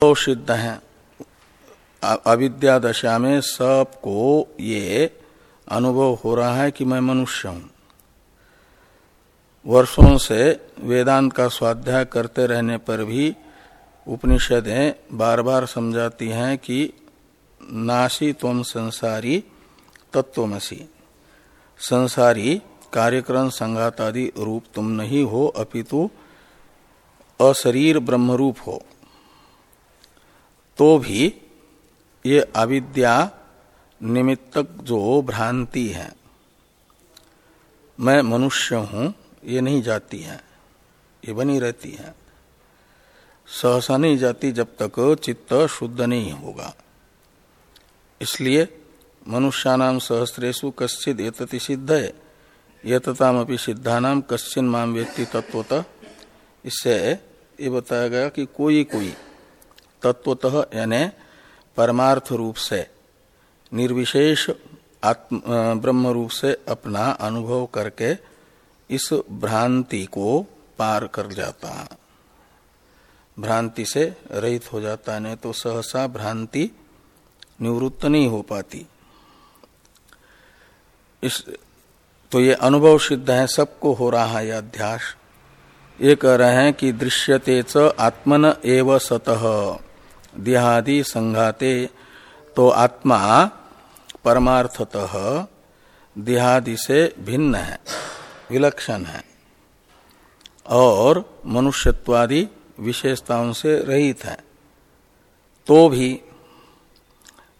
तो सिद्ध है अविद्या दशा में सबको ये अनुभव हो रहा है कि मैं मनुष्य हूँ। वर्षों से वेदांत का स्वाध्याय करते रहने पर भी उपनिषदें बार बार समझाती हैं कि नासी तुम संसारी तत्वमसी संसारी कार्यक्रम संघात आदि रूप तुम नहीं हो, अपितु अशरीर ब्रह्मरूप हो। तो भी ये अविद्या निमित्तक जो भ्रांति है। मैं मनुष्य हूँ, ये नहीं जाती है, ये बनी रहती है। सहसा नहीं जाती जब तक चित्त शुद्ध नहीं होगा। इसलिए मनुष्यानाम सहस्रेशु कश्चित एतति सिद्ध है यततामपि सिद्धानाम कश्चिन माम व्यक्ति तत्वतः इससे ये बताया गया कि कोई कोई तत्वतः यानी परमार्थ रूप से निर्विशेष आत्म ब्रह्म रूप से अपना अनुभव करके इस भ्रांति को पार कर जाता। है भ्रांति से रहित हो जाता है नहीं तो सहसा भ्रांति निवृत्त नहीं हो पाती। इस तो ये अनुभव सिद्ध है, सबको हो रहा है अध्यास। ये कह रहे हैं कि दृश्यते च आत्मन एव सतह देहादि संघाते तो आत्मा परमार्थतः देहादि से भिन्न है, विलक्षण है, और मनुष्यत्वादि विशेषताओं से रहित है। तो भी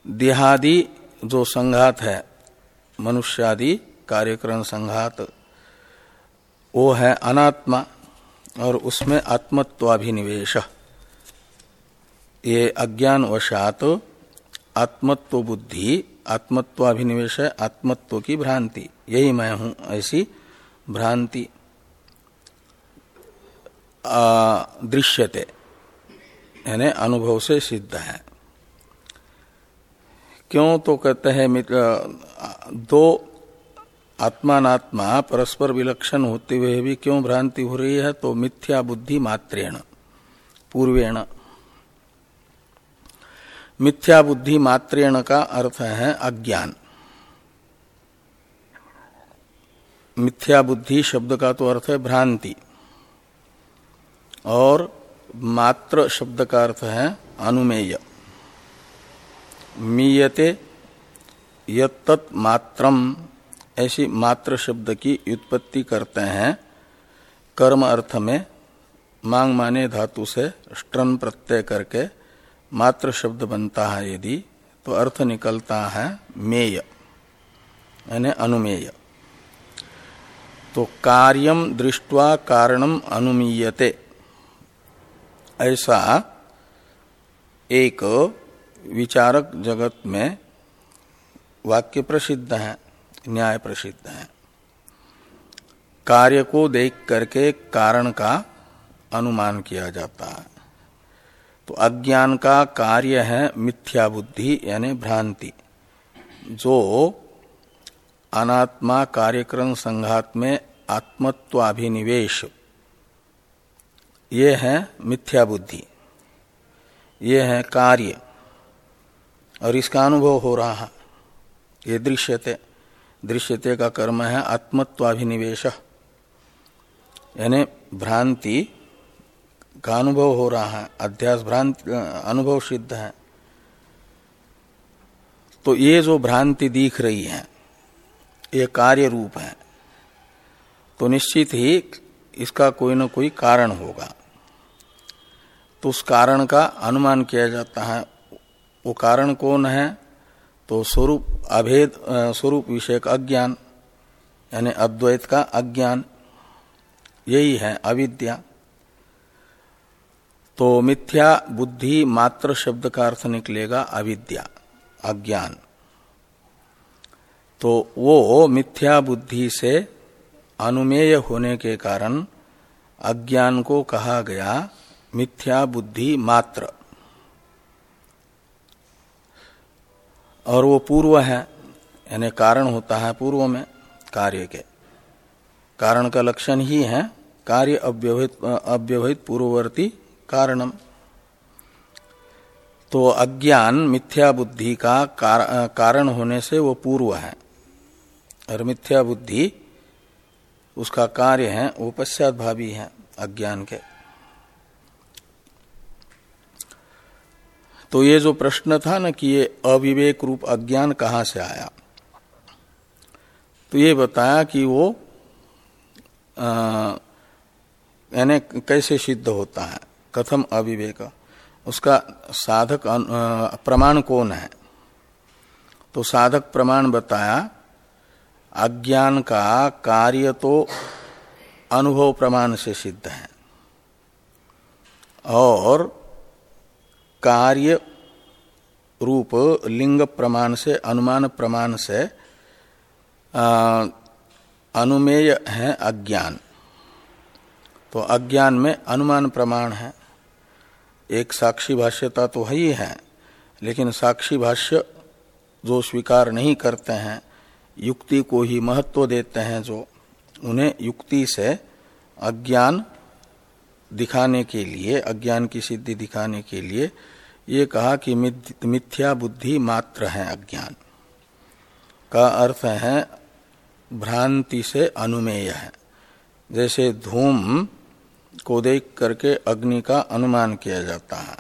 देहादि जो संघात है, मनुष्यादि कार्यक्रम संघात, वो है अनात्मा और उसमें आत्मत्वाभिनिवेश। ये अज्ञान वशात आत्मत्व बुद्धि आत्मत्वाभिनिवेश आत्मत्व की भ्रांति। यही मैं हूँ, ऐसी भ्रांति दृश्यते। यानी अनुभव से सिद्ध है। क्यों तो कहते हैं दो आत्मात्मा परस्पर विलक्षण होते हुए भी क्यों भ्रांति हो रही है तो मिथ्या बुद्धि मात्रेण, पूर्वेण। मिथ्या बुद्धि मात्रेण का अर्थ है अज्ञान। मिथ्या बुद्धि शब्द का तो अर्थ है भ्रांति। और मात्र शब्द का अर्थ है अनुमेय। मीयते यत्त मात्रम, ऐसी मात्र शब्द की उत्पत्ति करते हैं। कर्म अर्थ में मांग माने धातु से स्ट्रन प्रत्यय करके मात्र शब्द बनता है यदि तो अर्थ निकलता है मेय, यानी अनुमेय। तो कार्यम दृष्टवा कारणम अनुमीयते। ऐसा एक विचारक जगत में वाक्य प्रसिद्ध है, न्याय प्रसिद्ध है। कार्य को देख करके कारण का अनुमान किया जाता है। तो अज्ञान का कार्य है मिथ्या बुद्धि, यानी भ्रांति। जो अनात्मा कार्यक्रम संघात में आत्मत्वाभिनिवेश, ये है मिथ्या बुद्धि। ये है कार्य। और इसका अनुभव हो रहा है। ये दृश्यते। दृश्यते का कर्म है आत्मत्वाभिनिवेश। यानी भ्रांति का अनुभव हो रहा है, अध्यास भ्रांति अनुभव सिद्ध है। तो ये जो भ्रांति दिख रही है, ये कार्य रूप है तो निश्चित ही इसका कोई न कोई कारण होगा। तो उस कारण का अनुमान किया जाता है, वो कारण कौन है? तो स्वरूप अभेद स्वरूप विषयक अज्ञान, यानी अद्वैत का अज्ञान, यही है अविद्या। तो मिथ्या बुद्धि मात्र शब्द का अर्थ निकलेगा अविद्या, अज्ञान। तो वो मिथ्या बुद्धि से अनुमेय होने के कारण अज्ञान को कहा गया मिथ्या बुद्धि मात्र। और वो पूर्व है, यानी कारण होता है पूर्व में, कार्य के। कारण का लक्षण ही है, कार्य अव्यवहित अव्यवहित पूर्ववर्ती कारणम। तो अज्ञान मिथ्या बुद्धि का कार, कारण होने से वो पूर्व है। और मिथ्या बुद्धि उसका कार्य है वो पश्चात भावी है अज्ञान के। तो ये जो प्रश्न था ना कि ये अविवेक रूप अज्ञान कहाँ से आया? तो ये बताया कि वो यानी कैसे सिद्ध होता है? कथम अविवेक। उसका साधक प्रमाण कौन है? तो साधक प्रमाण बताया, अज्ञान का कार्य तो अनुभव प्रमाण से सिद्ध है। और कार्य रूप लिंग प्रमाण से, अनुमान प्रमाण से अनुमेय है अज्ञान। तो अज्ञान में अनुमान प्रमाण है। एक साक्षी भाष्यता तो है ही है, लेकिन साक्षी भाष्य जो स्वीकार नहीं करते हैं, युक्ति को ही महत्व देते हैं जो उन्हें युक्ति से अज्ञान दिखाने के लिए, अज्ञान की सिद्धि दिखाने के लिए ये कहा कि मिथ्या बुद्धि मात्र है अज्ञान। का अर्थ है भ्रांति से अनुमेय है। जैसे धूम को देख करके अग्नि का अनुमान किया जाता है।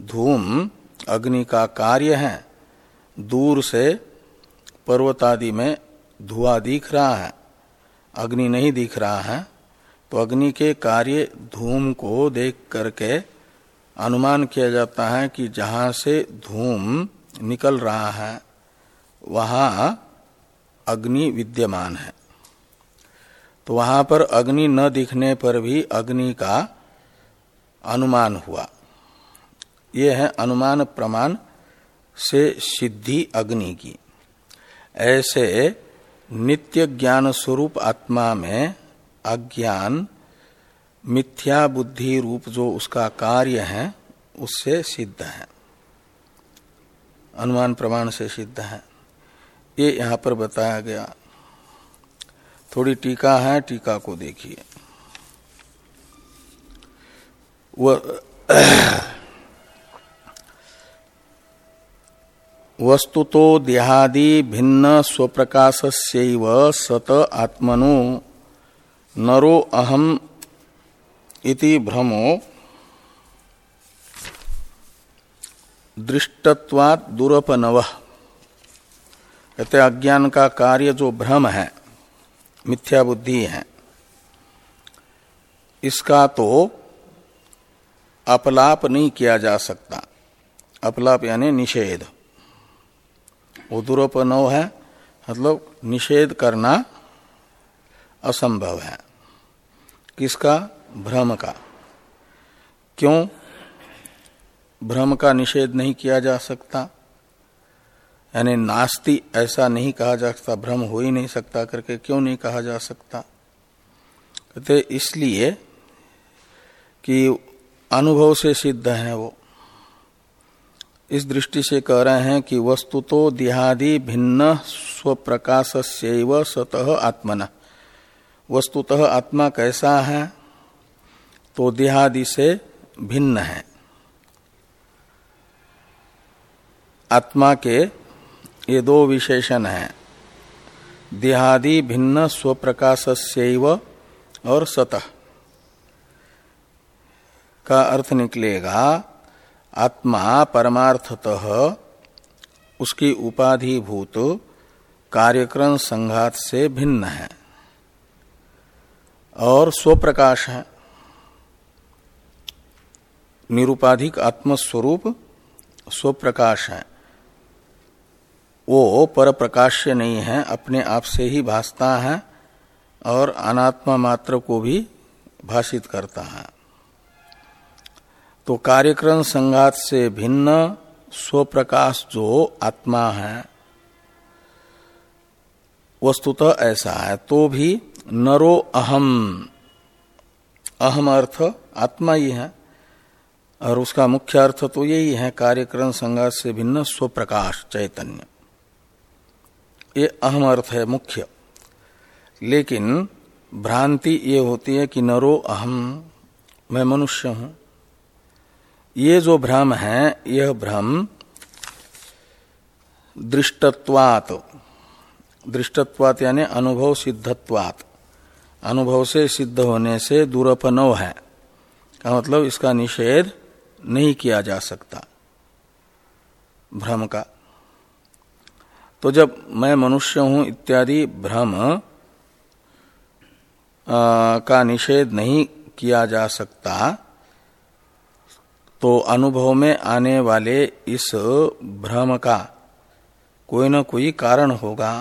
धूम अग्नि का कार्य है। दूर से पर्वत आदि में धुआँ दिख रहा है। अग्नि नहीं दिख रहा है। तो अग्नि के कार्य धूम को देख करके अनुमान किया जाता है कि जहाँ से धूम निकल रहा है, वहाँ अग्नि विद्यमान है। तो वहाँ पर अग्नि न दिखने पर भी अग्नि का अनुमान हुआ। यह है अनुमान प्रमाण से सिद्धि अग्नि की। ऐसे नित्य ज्ञान स्वरूप आत्मा में अज्ञान, मिथ्या बुद्धि रूप जो उसका कार्य है, उससे सिद्ध है। अनुमान प्रमाण से सिद्ध है। ये यहाँ पर बताया गया। थोड़ी टीका है, टीका को देखिए। वस्तुतो देहादि भिन्न स्वप्रकाश से सत आत्मनो नरो अहम इति भ्रमो दृष्टत्वात दुरपनव। कहते अज्ञान का कार्य जो भ्रम है मिथ्या बुद्धि है। इसका तो अपलाप नहीं किया जा सकता। अपलाप यानी निषेध। वो है मतलब निषेध करना असंभव है। किसका? भ्रम का। क्यों? भ्रम का निषेध नहीं किया जा सकता। यानी नास्ति ऐसा नहीं कहा जा सकता, भ्रम हो ही नहीं सकता करके क्यों नहीं कहा जा सकता? कहते इसलिए कि अनुभव से सिद्ध है वो। इस दृष्टि से कह रहे हैं कि वस्तु तो देहादि भिन्न स्व प्रकाश सतह आत्मना। वस्तुतः आत्मा कैसा है? तो देहादि से भिन्न है। आत्मा के ये दो विशेषण हैं। देहादि भिन्न स्वप्रकाश और सतह का अर्थ निकलेगा, आत्मा परमार्थतः, उसकी उपाधिभूत कार्यक्रम संघात से भिन्न है। और स्वप्रकाश है। निरुपाधिक आत्मस्वरूप स्वप्रकाश है। वो पर प्रकाश्य नहीं है, अपने आप से ही भासता है और अनात्मा मात्र को भी भाषित करता है। तो कार्यक्रम संघात से भिन्न स्वप्रकाश जो आत्मा है, वस्तुतः ऐसा है तो भी नरो अहम अहम अर्थ आत्मा ही है और उसका मुख्य अर्थ तो यही है, कार्यक्रम संघात से भिन्न स्वप्रकाश, चैतन्य। ये अहम अर्थ है मुख्य। लेकिन भ्रांति ये होती है कि नरो अहम, मैं मनुष्य हूँ। ये जो भ्रम है, यह भ्रम दृष्टत्वात। दृष्टत्वात यानी अनुभव सिद्धत्वात। अनुभव से सिद्ध होने से दूरपनव है। का मतलब इसका निषेध नहीं किया जा सकता। भ्रम का। तो जब मैं मनुष्य हूँ इत्यादि भ्रम का निषेध नहीं किया जा सकता तो अनुभव में आने वाले इस भ्रम का कोई न कोई कारण होगा।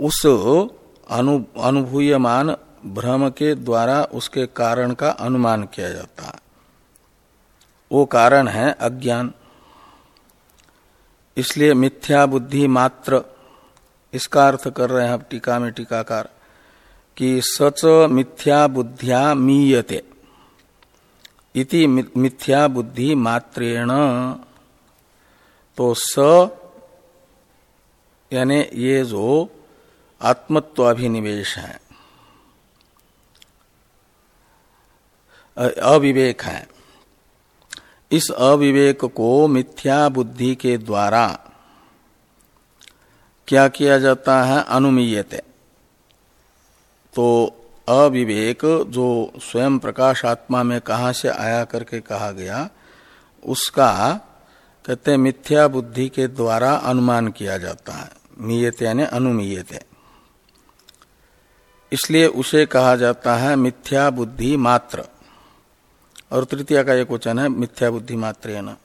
उस अनु, अनुभूयमान भ्रम के द्वारा उसके कारण का अनुमान किया जाता। वो कारण है अज्ञान। इसलिए मिथ्या बुद्धि मात्र, इसका अर्थ कर रहे हैं टीका में टीकाकार, कि सच मिथ्या बुद्धिया मीयते, इति मिथ्या बुद्धि मात्रेण। तो स, यानी ये जो आत्मत्वाभिनिवेश है अविवेक है इस अविवेक को मिथ्या बुद्धि के द्वारा क्या किया जाता है? अनुमीयते। तो अविवेक जो स्वयं प्रकाश आत्मा में कहा से आया करके कहा गया, उसका कहते मिथ्या बुद्धि के द्वारा अनुमान किया जाता है। मीयते यानी अनुमीयते। इसलिए उसे कहा जाता है मिथ्या बुद्धि मात्र। और तृतीय का एक वचन है, मिथ्या बुद्धि मात्र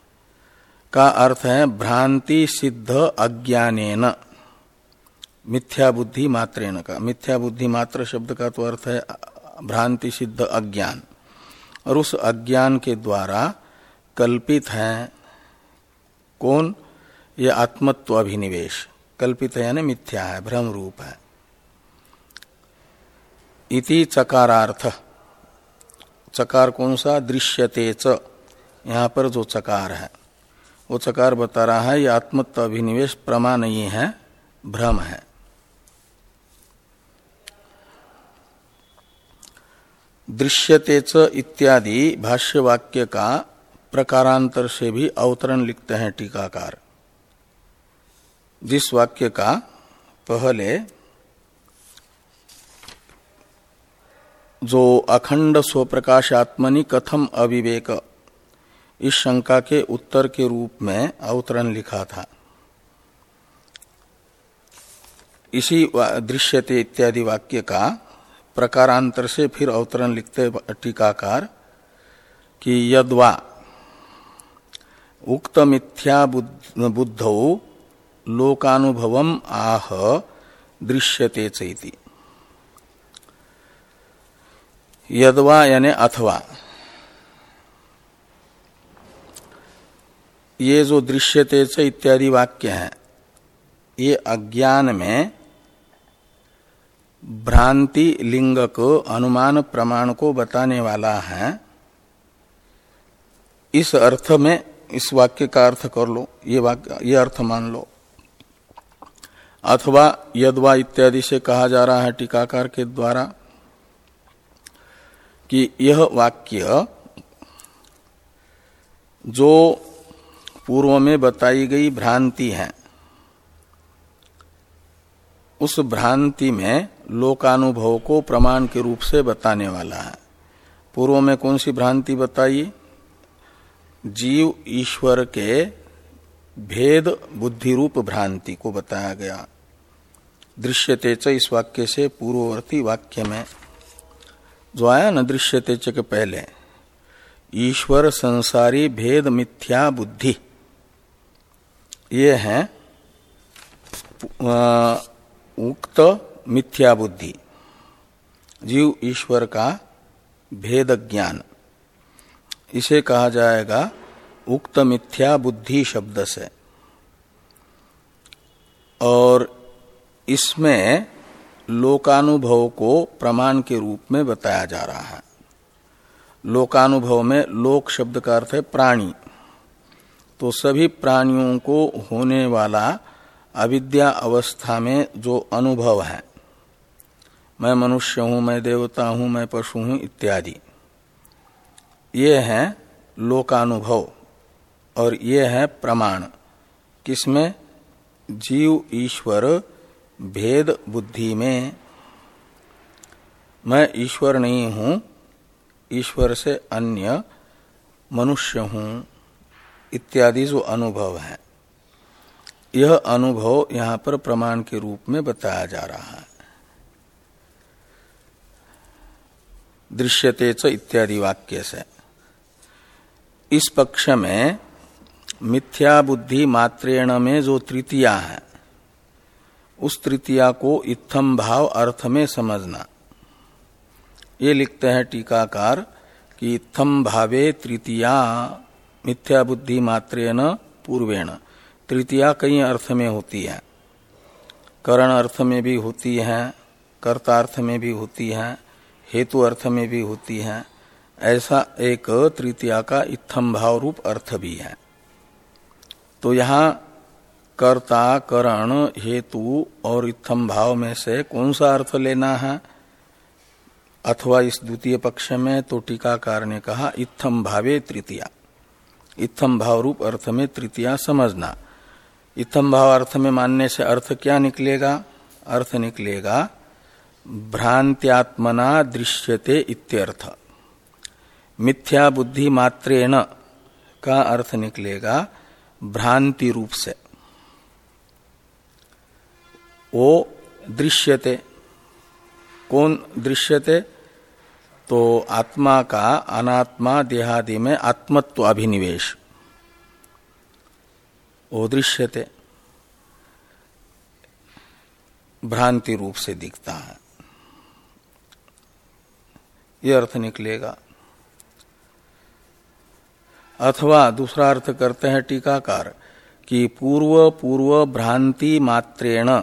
का अर्थ है, भ्रांति सिद्ध अज्ञान मिथ्या बुद्धि मात्रेण का। मिथ्या बुद्धि मात्र शब्द का तो अर्थ है, भ्रांति सिद्ध अज्ञान। और उस अज्ञान के द्वारा कल्पित है, कौन? ये आत्मत्व अभिनिवेश। कल्पित है यानी मिथ्या है, भ्रम रूप है। इति चकारार्थ। चकार कौन सा? दृश्यते च। यहाँ पर जो चकार है, वो चकार बता रहा है, ये आत्मत्व अभिनिवेश प्रमा नहीं है, भ्रम है। दृश्यते च इत्यादि भाष्य वाक्य का प्रकारांतर से भी अवतरण लिखते हैं टीकाकार। जिस वाक्य का पहले जो अखंड स्वप्रकाशात्मनि कथम अविवेक, इस शंका के उत्तर के रूप में अवतरण लिखा था। इसी दृश्यते इत्यादि वाक्य का प्रकारांतर से फिर अवतरण लिखते टीकाकार कि यद्वा उक्त मिथ्या बुद्धौ लोकानुभव आह, दृश्यते चैती। यदवा यानी अथवा। ये जो दृश्य तेज इत्यादि वाक्य हैं, ये अज्ञान में भ्रांति लिंग को अनुमान प्रमाण को बताने वाला है। इस अर्थ में इस वाक्य का अर्थ कर लो, ये वाक्य, ये अर्थ मान लो। अथवा यदवा इत्यादि से कहा जा रहा है टीकाकार के द्वारा। कि यह वाक्य जो पूर्व में बताई गई भ्रांति है, उस भ्रांति में लोकानुभव को प्रमाण के रूप से बताने वाला है। पूर्व में कौन सी भ्रांति बताई? जीव ईश्वर के भेद बुद्धि रूप भ्रांति को बताया गया। दृश्यते च इस वाक्य से पूर्ववर्ती वाक्य में। जो आया न दृश्य तेज के पहले। ईश्वर संसारी भेद मिथ्या बुद्धि। ये है उक्त मिथ्या बुद्धि। जीव ईश्वर का भेद ज्ञान। इसे कहा जाएगा उक्त मिथ्या बुद्धि शब्द से। और इसमें लोकानुभव को प्रमाण के रूप में बताया जा रहा है। लोकानुभव में लोक शब्द का अर्थ है प्राणी। तो सभी प्राणियों को होने वाला अविद्या अवस्था में जो अनुभव है, मैं मनुष्य हूँ, मैं देवता हूँ, मैं पशु हूँ, इत्यादि, ये है लोकानुभव और ये है प्रमाण। किसमें? जीव, ईश्वर भेद बुद्धि में मैं ईश्वर नहीं हूँ, ईश्वर से अन्य मनुष्य हूँ, इत्यादि जो अनुभव है। यह अनुभव यहाँ पर प्रमाण के रूप में बताया जा रहा है। दृश्यते च इत्यादि वाक्य से। इस पक्ष में मिथ्या बुद्धि मात्रेण में जो तृतीया है उस तृतीया को इत्थम भाव अर्थ में समझना। ये लिखते हैं टीकाकार कि इत्थम भावे तृतीया मिथ्या बुद्धि मात्रेण पूर्वेण। तृतीया कई अर्थ में होती है। करण अर्थ में भी होती है, कर्तार्थ में भी होती है, हेतु अर्थ में भी होती है। ऐसा एक तृतीया का इत्थम भाव रूप अर्थ भी है। तो यहाँ कर्ता करण हेतु और इत्थम भाव में से कौन सा अर्थ लेना है? अथवा इस द्वितीय पक्ष में तो टीकाकार ने कहा, इत्थम भावे तृतीया। इत्थम भाव रूप अर्थ में तृतीया समझना। इत्थम भाव अर्थ में मानने से अर्थ क्या निकलेगा? अर्थ निकलेगा, भ्रांत्यात्मना दृश्यते इत्यर्थ। मिथ्या बुद्धि मात्रेण का अर्थ निकलेगा, भ्रांति रूप से। वो दृश्यते। कौन दृश्यते? तो आत्मा का अनात्मा देहादि में आत्मत्व अभिनिवेश। वो दृश्यते। भ्रांति रूप से दिखता है। यह अर्थ निकलेगा। अथवा दूसरा अर्थ करते हैं टीकाकार कि पूर्व पूर्व भ्रांति मात्रेण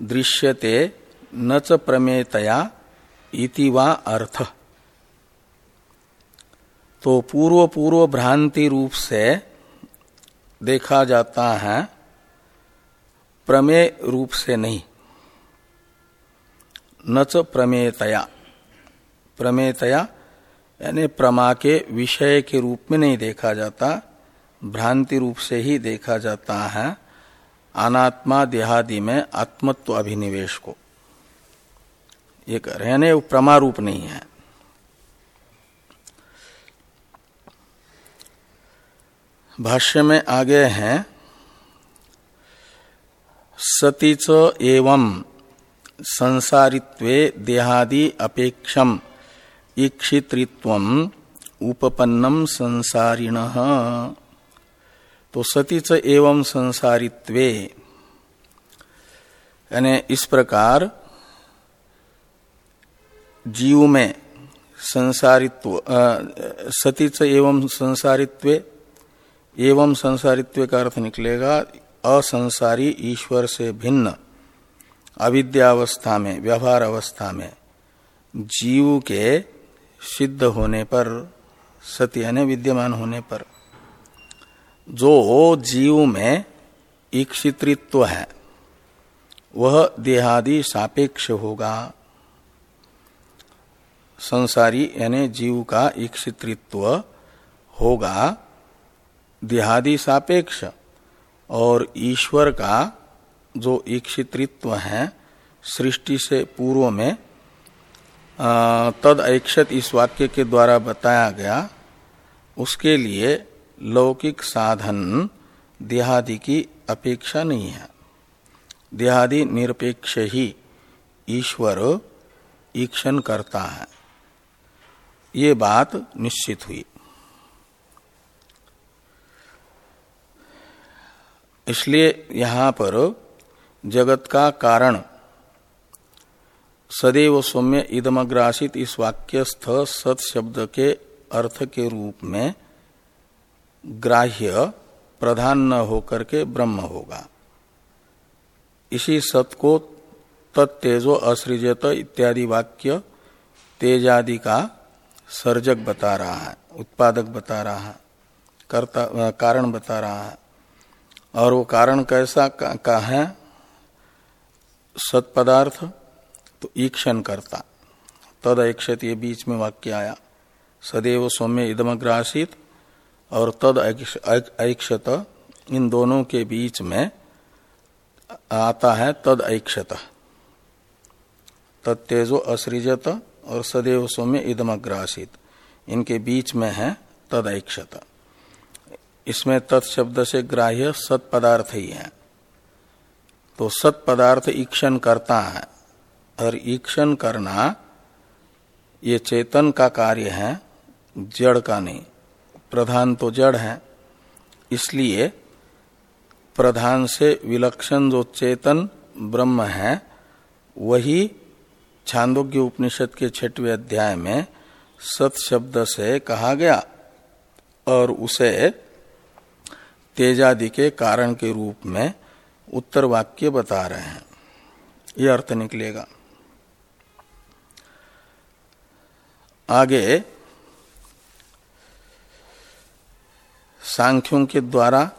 दृश्यते न च प्रमेतया इति वा अर्थ। तो पूर्व पूर्व भ्रांति रूप से देखा जाता है, प्रमेय रूप से नहीं। न च प्रमेयतया। प्रमेयतया यानी प्रमा के विषय के रूप में नहीं देखा जाता, भ्रांति रूप से ही देखा जाता है। अनात्मा देहादि में आत्मत्व अभिनिवेश को। ये कह रहे हैं वो प्रमा रूप नहीं है। भाष्य में आगे हैं, सतीच एवं संसारित्वे देहादि अपेक्षम ईक्षित्व उपपन्नम संसारिण। तो सतीच एवं संसारित्वे। यानी इस प्रकार जीव में संसारित्व सतीच एवं संसारित्व एवं संसारित्व का अर्थ निकलेगा असंसारी ईश्वर से भिन्न, अविद्यावस्था में व्यवहार अवस्था में जीव के सिद्ध होने पर, सत्य यानी विद्यमान होने पर। जो जीव में ईक्षित्व है, वह देहादि सापेक्ष होगा। संसारी यानी जीव का ईक्षित्व होगा, देहादि सापेक्ष, और ईश्वर का जो ईक्षित्व है, सृष्टि से पूर्व में तद ऐक्षत इस वाक्य के द्वारा बताया गया, उसके लिए लौकिक साधन देहादि की अपेक्षा नहीं है। देहादि निरपेक्ष ही ईश्वर ईक्षण करता है। ये बात निश्चित हुई। इसलिए यहाँ पर जगत का कारण सदैव सौम्य इदमग्रासित इस वाक्यस्थ सत शब्द के अर्थ के रूप में ग्राह्य प्रधान न होकर के ब्रह्म होगा। इसी सत को तत्तेजो असृजत इत्यादि वाक्य तेजादि का सर्जक बता रहा है उत्पादक बता रहा है कर्ता कारण बता रहा है। और वो कारण कैसा का, का है? सत्पदार्थ तो ईक्षण करता। तद ऐक्षत ये बीच में वाक्य आया। सदैव सौम्य इदमग्रासित और तद ऐक्षत इन दोनों के बीच में आता है तद ऐक्षत। तत्तेजो असृजत और सदैव सौम्य इदमग्रासित। इनके बीच में है तद ऐक्षत। इसमें तत्शब्द से ग्राह्य सत पदार्थ ही है। तो सत पदार्थ ईक्षण करता है। और ईक्षण करना ये चेतन का कार्य है, जड़ का नहीं। प्रधान तो जड़ है, इसलिए प्रधान से विलक्षण जो चेतन ब्रह्म है, वही छांदोग्य उपनिषद के छठवें अध्याय में सत शब्द से कहा गया और उसे तेजादि के कारण के रूप में उत्तर वाक्य बता रहे हैं। यह अर्थ निकलेगा। आगे सांख्यों के द्वारा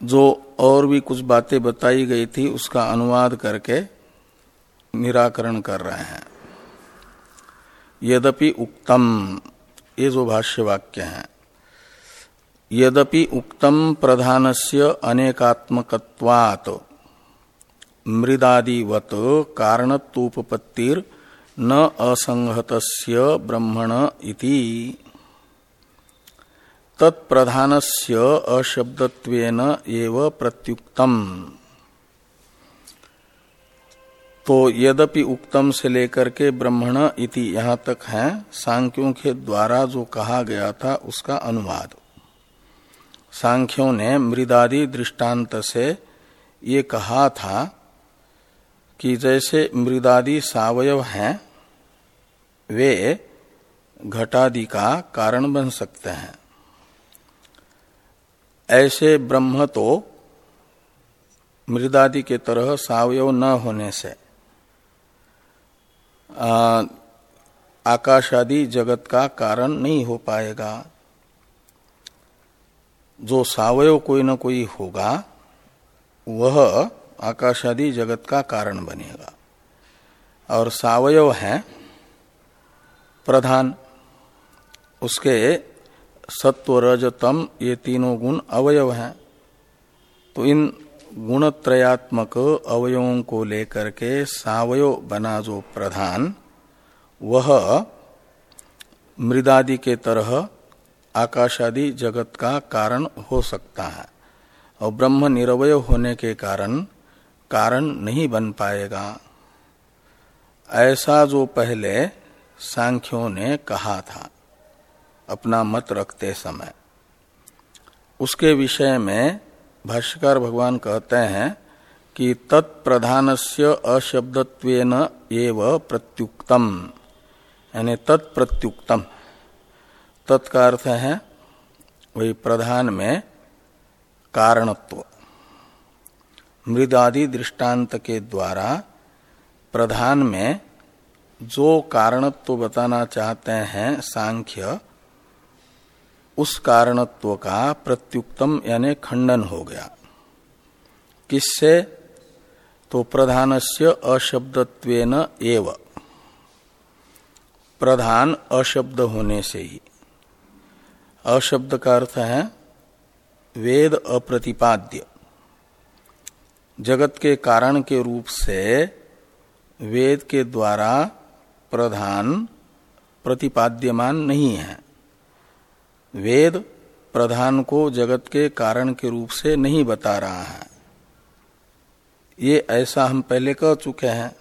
जो और भी कुछ बातें बताई गई थी, उसका अनुवाद करके निराकरण कर रहे हैं। यद्यपि उक्तम, ये जो भाष्य वाक्य है, यद्यपि उक्तम प्रधानस्य अनेकात्मकत्वात् मृदादिवत कारणत्वोपत्तिर न असंहतस्य ब्रह्मण इति। तत्प्रधानस्य अशब्दत्वेन एव प्रत्युक्तम। तो यद्यपि उक्तम से लेकर के ब्रह्मण इति यहाँ तक है, सांख्यों के द्वारा जो कहा गया था उसका अनुवाद। सांख्यों ने मृदादि दृष्टांत से ये कहा था कि जैसे मृदादि सावयव हैं, वे घटादि का कारण बन सकते हैं। ऐसे ब्रह्म तो मृदादि के तरह सावयव न होने से आकाश आदि जगत का कारण नहीं हो पाएगा। जो सावयव कोई न कोई होगा, वह आकाश आदि जगत का कारण बनेगा। और सावयव है प्रधान, उसके सत्व रजतम ये तीनों गुण अवयव हैं। तो इन गुणत्रयात्मक अवयवों को लेकर के सावयव बना जो प्रधान, वह मृदादि के तरह आकाशादि जगत का कारण हो सकता है और ब्रह्म निरवय होने के कारण कारण नहीं बन पाएगा। ऐसा जो पहले सांख्यों ने कहा था। अपना मत रखते समय। उसके विषय में भाष्यकार भगवान कहते हैं कि तत्प्रधान से अशब्दत्वेन एव प्रत्युक्तम। यानी तत्प्रत्युक्तम। तत्का अर्थ है वही प्रधान में कारणत्व। मृदादि दृष्टांत के द्वारा प्रधान में जो कारणत्व बताना चाहते हैं सांख्य उस कारणत्व का प्रत्युक्तम यानी खंडन हो गया। किससे? तो प्रधान से अशब्दत्वेन एव। प्रधान अशब्द होने से ही। अशब्द का अर्थ है वेद अप्रतिपाद्य। जगत के कारण के रूप से वेद के द्वारा प्रधान प्रतिपाद्यमान नहीं है। वेद प्रधान को जगत के कारण के रूप से नहीं बता रहा है। ये ऐसा हम पहले कह चुके हैं।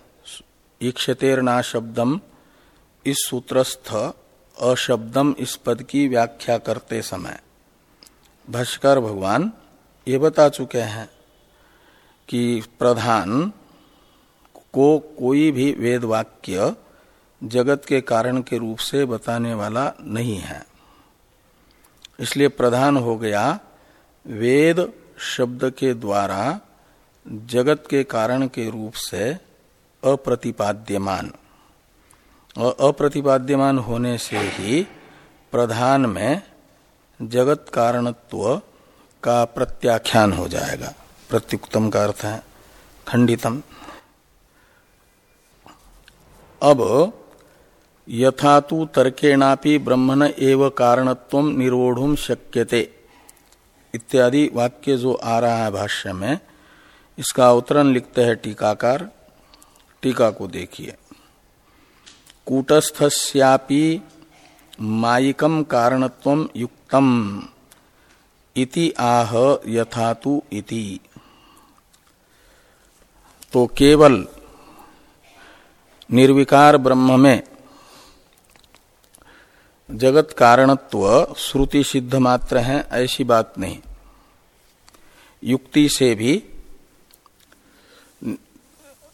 ईक्षतेरना शब्दम, इस सूत्रस्थ अशब्दम इस पद की व्याख्या करते समय। भाष्कर भगवान ये बता चुके हैं कि प्रधान को कोई भी वेद वाक्य जगत के कारण के रूप से बताने वाला नहीं है। इसलिए प्रधान हो गया वेद शब्द के द्वारा जगत के कारण के रूप से अप्रतिपाद्यमान। और अप्रतिपाद्यमान होने से ही प्रधान में जगत कारणत्व का प्रत्याख्यान हो जाएगा। प्रत्युक्तम का अर्थ है खंडितम। अब यथा तो तर्केणापि ब्रह्मण एव कारणत्व निर्वोढ़ शक्यते। इत्यादि वाक्य जो आ रहा है भाष्य में, इसका अवतरण लिखते हैं टीकाकार। टीका को देखिए। कूटस्थस्यापि माइकम कारणत्व युक्तम। इति आह यथातु इति। तो केवल निर्विकार ब्रह्म में जगत कारणत्व श्रुति सिद्ध मात्र है, ऐसी बात नहीं। युक्ति से भी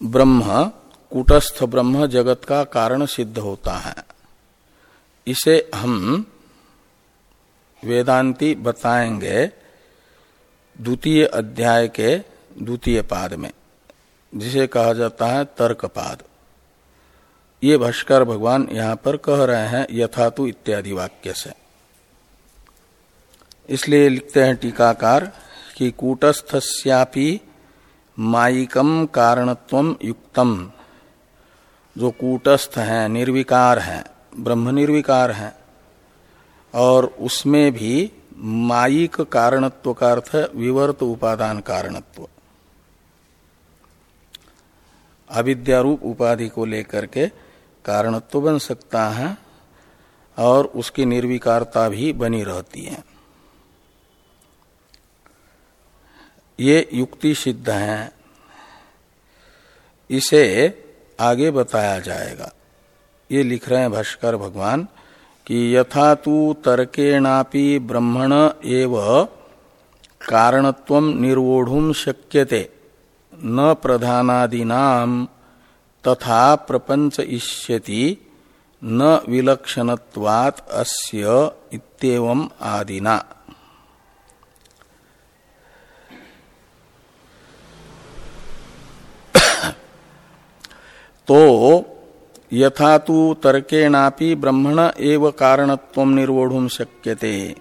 ब्रह्म, कूटस्थ ब्रह्म जगत का कारण सिद्ध होता है। इसे हम वेदांति बताएँगे द्वितीय अध्याय के द्वितीय पाद में, जिसे कहा जाता है तर्कपाद। ये भाष्कर भगवान यहाँ पर कह रहे हैं, यथातु इत्यादि वाक्य से। इसलिए लिखते हैं टीकाकार कि कूटस्थस्यापि माइकम कारणत्व युक्तम। जो कूटस्थ है, निर्विकार है, ब्रह्म निर्विकार है, और उसमें भी माइक कारणत्व का अर्थ विवर्त उपादान कारणत्व। अविद्यारूप उपाधि को लेकर के कारणत्व तो बन सकता है और उसकी निर्विकारता भी बनी रहती है। ये युक्ति सिद्ध है। इसे आगे बताया जाएगा। ये लिख रहे हैं भाष्कर भगवान कि यथा तू तर्केणापि ब्रह्मण एव कारणत्व निर्वोढ़ शक्यते। न प्रधानादीनाम। तथा प्रपंच इष्यति न विलक्षणत्वात् अस्य इत्येवम आदिना। तो यथा तो तर्केणापि ब्रह्मण एव कारणत्व निर्वोढ़ शक्यते।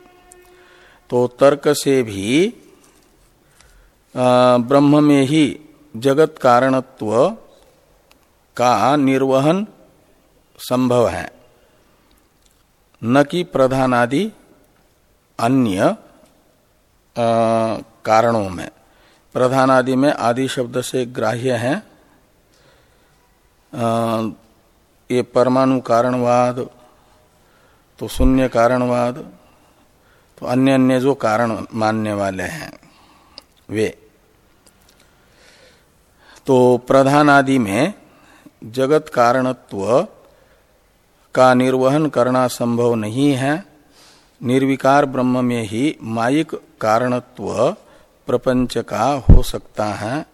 तो तर्क से भी ब्रह्म में ही जगत कारणत्व का निर्वहन संभव है। न कि प्रधान आदि अन्य कारणों में। प्रधान आदि में आदि शब्द से ग्राह्य है। ये परमाणु कारणवाद तो शून्य कारणवाद तो अन्य अन्य जो कारण मानने वाले हैं, वे। तो प्रधान आदि में जगत कारणत्व का निर्वहन करना संभव नहीं है। निर्विकार ब्रह्म में ही माइक कारणत्व प्रपंच का हो सकता है।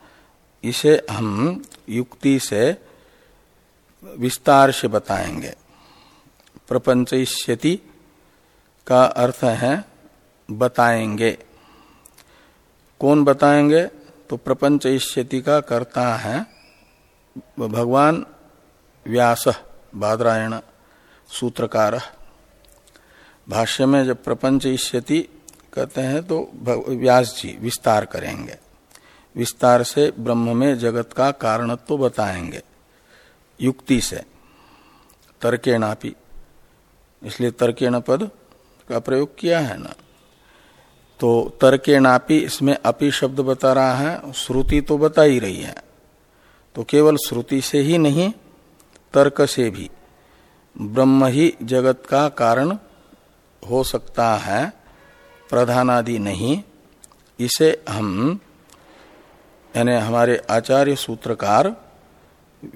इसे हम युक्ति से विस्तार से बताएँगे। प्रपंच का अर्थ है बताएँगे। कौन बताएँगे? तो प्रपंच का करता है भगवान व्यास, बादरायण, सूत्रकार। भाष्य में जब प्रपंच इष्यति कहते हैं तो व्यास जी विस्तार करेंगे। विस्तार से ब्रह्म में जगत का कारणत्व तो बताएँगे। युक्ति से। तर्केणापि इसलिए तर्केण पद का प्रयोग किया है ना। तो तर्केणापि इसमें अपि शब्द बता रहा है, श्रुति तो बता ही रही है। तो केवल श्रुति से ही नहीं, तर्क से भी। ब्रह्म ही जगत का कारण हो सकता है, प्रधानादि नहीं। इसे हम, यानी हमारे आचार्य सूत्रकार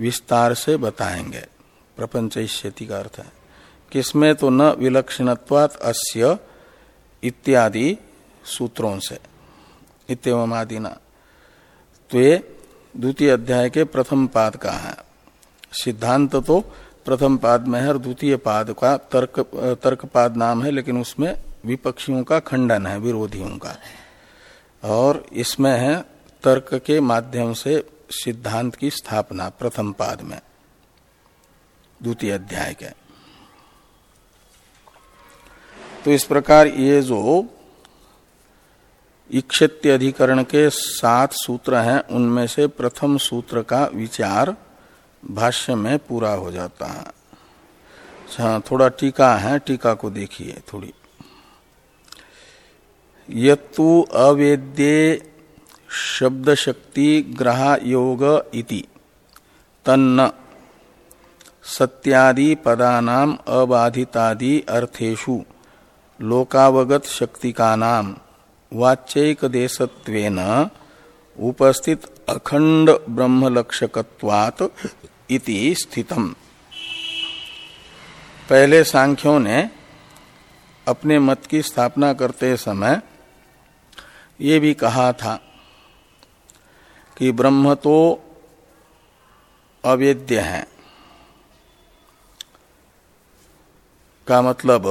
विस्तार से बताएँगे। प्रपंच का अर्थ है। किसमें तो न विलक्षणत्वात अस्य इत्यादि सूत्रों से। इतम आदिना तो ये द्वितीय अध्याय के प्रथम पाद का है। सिद्धांत तो प्रथम पाद में है और द्वितीय पाद का तर्क तर्क पाद नाम है, लेकिन उसमें विपक्षियों का खंडन है, विरोधियों का। और इसमें है तर्क के माध्यम से सिद्धांत की स्थापना प्रथम पाद में, द्वितीय अध्याय के। तो इस प्रकार ये जो इक्षत्य अधिकरण के सात सूत्र हैं, उनमें से प्रथम सूत्र का विचार भाष्य में पूरा हो जाता है। अच्छा थोड़ा टीका है, टीका को देखिए थोड़ी। यत्तु अवेद्ये शब्द शक्ति ग्रह योग इति, तन्न, सत्यादि पदानाम अबाधितादि अर्थेशु लोकावगत शक्ति का नाम वाच्यक देशत्वेन उपस्थित अखंड ब्रह्मलक्षकत्वात् इति स्थितम। पहले सांख्यों ने अपने मत की स्थापना करते समय ये भी कहा था कि ब्रह्म तो अवेद्य है। का मतलब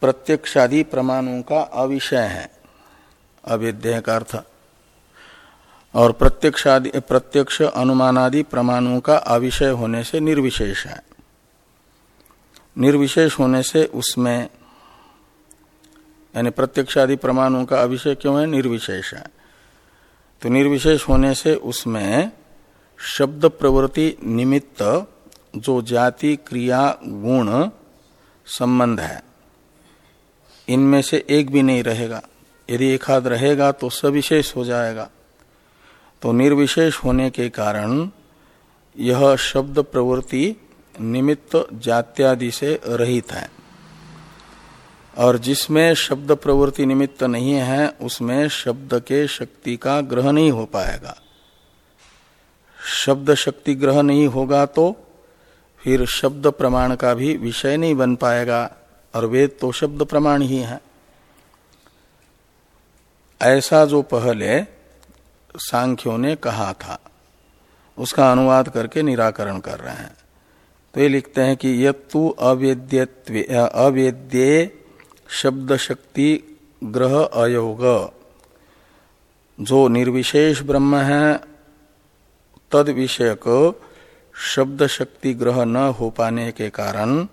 प्रत्यक्षादि प्रमाणों का अविषय है। अवेद्य का अर्थ। और प्रत्यक्षादि, प्रत्यक्ष अनुमानादि प्रमाणों का अविषय होने से निर्विशेष है। निर्विशेष होने से उसमें, यानी प्रत्यक्षादि प्रमाणों का अविषय क्यों है? निर्विशेष है। तो निर्विशेष होने से उसमें शब्द प्रवृत्ति निमित्त जो जाति, क्रिया, गुण संबंध है। इनमें से एक भी नहीं रहेगा। यदि एक हाथ रहेगा तो सविशेष हो जाएगा। तो निर्विशेष होने के कारण यह शब्द प्रवृत्ति निमित्त जात्यादि से रहित है। और जिसमें शब्द प्रवृत्ति निमित्त नहीं है, उसमें शब्द के शक्ति का ग्रह नहीं हो पाएगा। शब्द शक्ति ग्रह नहीं होगा तो फिर शब्द प्रमाण का भी विषय नहीं बन पाएगा। और वेद तो शब्द प्रमाण ही है। ऐसा जो पहले सांख्यों ने कहा था, उसका अनुवाद करके निराकरण कर रहे हैं। तो ये लिखते हैं कि यत्तु अवेद्य शब्द शक्ति ग्रह अयोग। जो निर्विशेष ब्रह्म है, तद विषयक शब्द शक्ति ग्रह न हो पाने के कारण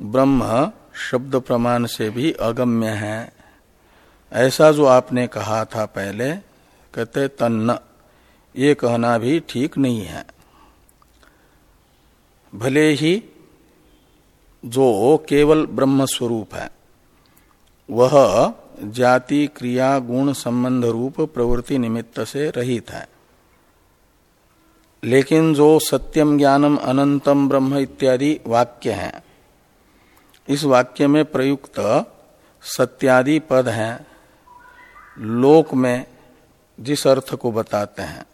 ब्रह्म शब्द प्रमाण से भी अगम्य है। ऐसा जो आपने कहा था पहले, कहते तन्न, ये कहना भी ठीक नहीं है। भले ही जो केवल ब्रह्म स्वरूप है, वह जाति, क्रिया, गुण संबंध रूप प्रवृत्ति निमित्त से रहित है। लेकिन जो सत्यम ज्ञानम अनंतम ब्रह्म इत्यादि वाक्य हैं इस वाक्य में प्रयुक्त सत्यादि पद हैं, लोक में जिस अर्थ को बताते हैं,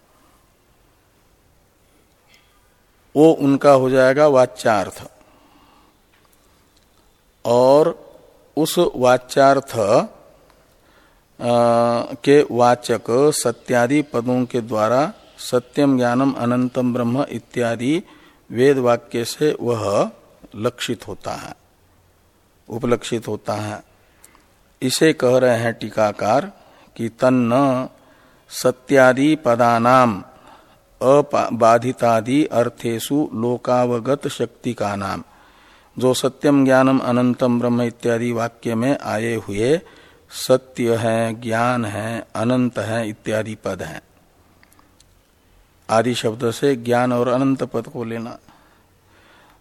वो उनका हो जाएगा वाच्यार्थ। और उस वाच्यार्थ के वाचक सत्यादि पदों के द्वारा सत्यम ज्ञानम अनंतम ब्रह्म इत्यादि वेद वाक्य से वह लक्षित होता है। उपलक्षित होता है। इसे कह रहे हैं टीकाकार कि तन्न सत्यादि पदानाम अबाधितादि अर्थेशु लोकावगत शक्ति का नाम जो सत्यम ज्ञानम अनंतम ब्रह्म इत्यादि वाक्य में आए हुए सत्य है, ज्ञान है, अनंत है इत्यादि पद हैं। आदि शब्द से ज्ञान और अनंत पद को लेना।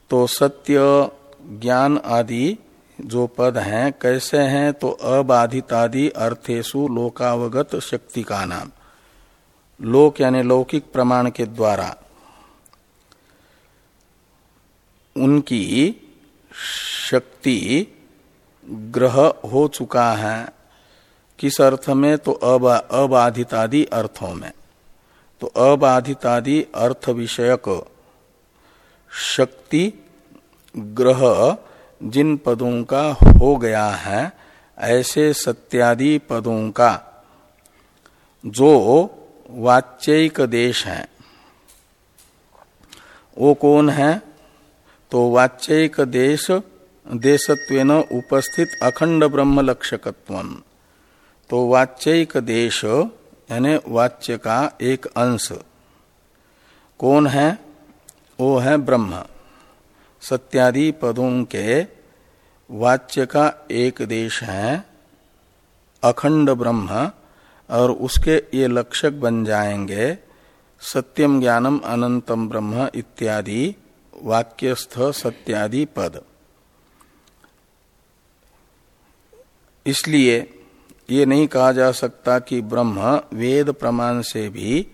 तो सत्य, ज्ञान आदि जो पद हैं, कैसे हैं तो अबाधितादि अर्थेशु लोकावगत शक्ति का नाम। लोक यानी लौकिक प्रमाण के द्वारा। उनकी शक्ति ग्रह हो चुका है। किस अर्थ में? तो अबाधित आदि अर्थों में। तो अबाधितादि अर्थ विषयक शक्ति ग्रह जिन पदों का हो गया है, ऐसे सत्यादि पदों का, जो वाच्यिक देश है। वो कौन है? तो वाच्यिक देश, देशत्वेन उपस्थित अखंड ब्रह्म लक्षकत्व तो वाच्यिक देश, यानी वाच्य का एक अंश। कौन है? वो है ब्रह्म। सत्यादि पदों के वाच्य का एक देश है, अखंड ब्रह्म, और उसके ये लक्षक बन जाएँगे, सत्यम ज्ञानम अनंतम ब्रह्म इत्यादि वाक्यस्थ सत्यादि पद इसलिए ये नहीं कहा जा सकता कि ब्रह्म वेद प्रमाण से भी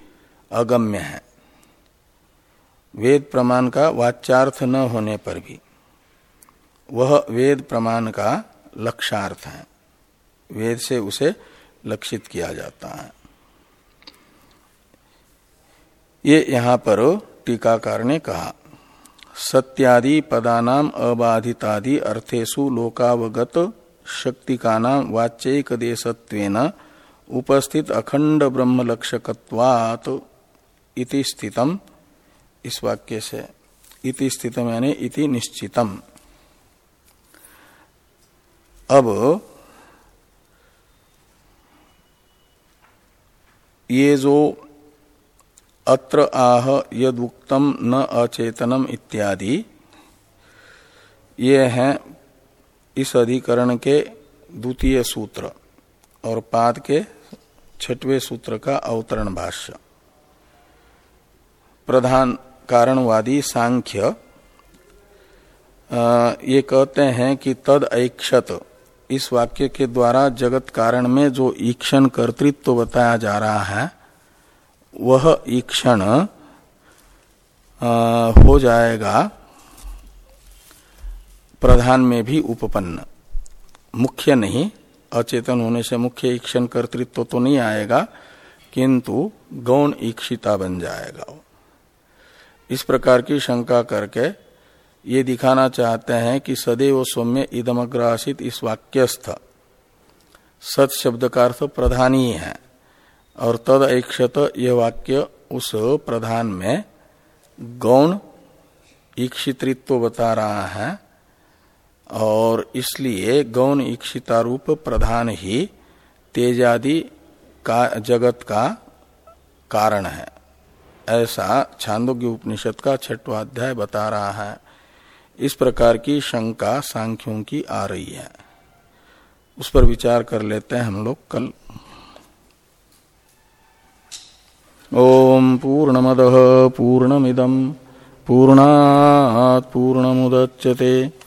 अगम्य है। वेद प्रमाण का वाच्यार्थ न होने पर भी। वह वेद प्रमाण का लक्षार्थ है। वेद से उसे लक्षित किया जाता है। ये यहाँ पर टीकाकार ने कहा, सत्यादि पदानाम अबाधितादि अर्थेशु लोकावगत शक्ति का नाम वाच्यक देशत्वेन उपस्थित अखंड ब्रह्म लक्षकत्वात स्थितम। इस वाक्य से, इति स्थितम यानी इति निश्चितम। अब, ये जो अत्र आह यदुक्तम न अचेतनम इत्यादि, ये हैं इस अधिकरण के द्वितीय सूत्र और पाद के छठवें सूत्र का अवतरण भाष्य। प्रधान कारणवादी सांख्य ये कहते हैं कि तद ऐक्षत। इस वाक्य के द्वारा जगत कारण में जो ईक्षण कर्तृत्व तो बताया जा रहा है, वह ईक्षण हो जाएगा प्रधान में भी उपपन्न। मुख्य नहीं, अचेतन होने से मुख्य ईक्षण कर्तृत्व तो नहीं आएगा, किंतु गौण ईक्षिता बन जाएगा। इस प्रकार की शंका करके ये दिखाना चाहते हैं कि सदैव सौम्य इदमग्रासित इस वाक्यस्थ सत शब्द का अर्थ प्रधान ही है और तद ऐक्षत यह वाक्य उस प्रधान में गौण ईक्षित्व बता रहा है, और इसलिए गौण इक्षितारूप प्रधान ही तेजादि का जगत का कारण है। ऐसा छांदोग्य उपनिषद का छठवा अध्याय बता रहा है। इस प्रकार की शंका सांख्यों की आ रही है। उस पर विचार कर लेते हैं हम लोग कल। ओम पूर्णमद पूर्णमिदम पूर्णा पूर्णमुदच्यते।